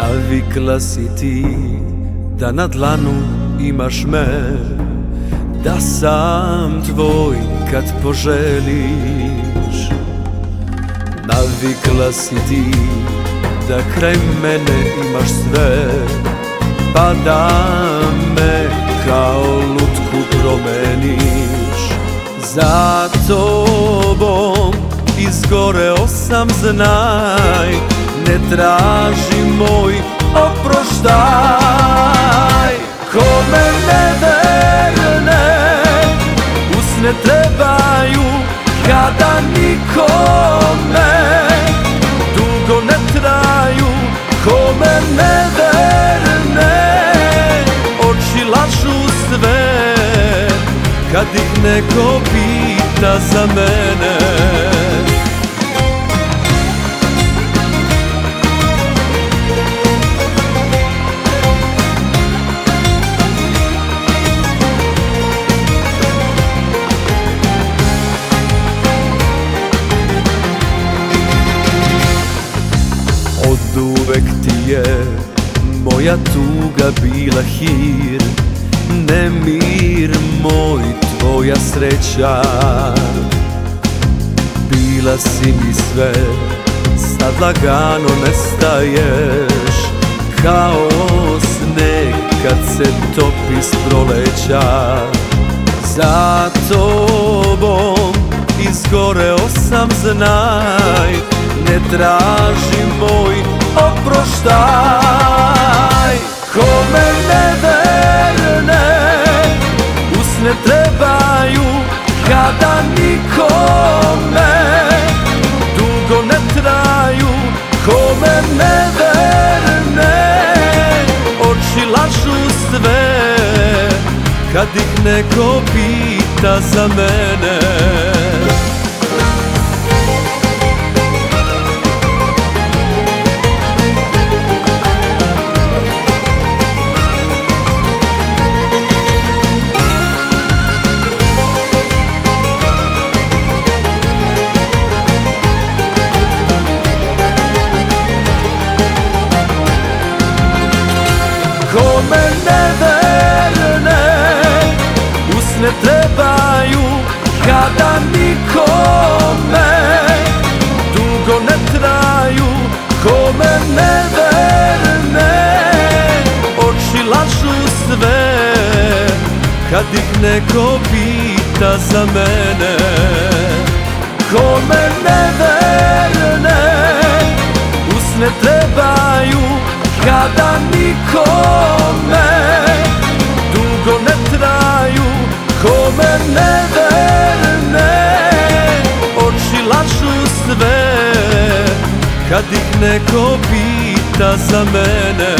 Navikla si ti da na dlanu imaš me Da sam tvoj kad poželiš. Navikla si ti da kraj mene imaš sve Pa da me kao lutku promeniš. Za tobom izgoreo sam znaj Ne traži moj oproštaj. Kome neverne usne trebaju Kada nikome dugo ne traju. Kome neverne oči lažu sve Kad ih neko pita za mene Od uvek ti je moja tuga bila hir. Nemir moj, tvoja sreća. Bila si mi sve, sad lagano nestaješ. Kao sneg kad se topi s proleća. Za tobom izgoreo sam znaj traži moj oproštaj. Kome neverne usne trebaju Kada nikome. Dugo ne traju Kome neverne oči lažu sve Kad ih neko pita za mene nikome. Dugo ne traju Kome neverne oči lažu sve Kad ih neko pita za mene. Kome neverne usne trebaju Kada nikome. Dugo ne traju Kome neverne Kad ih neko pita za mene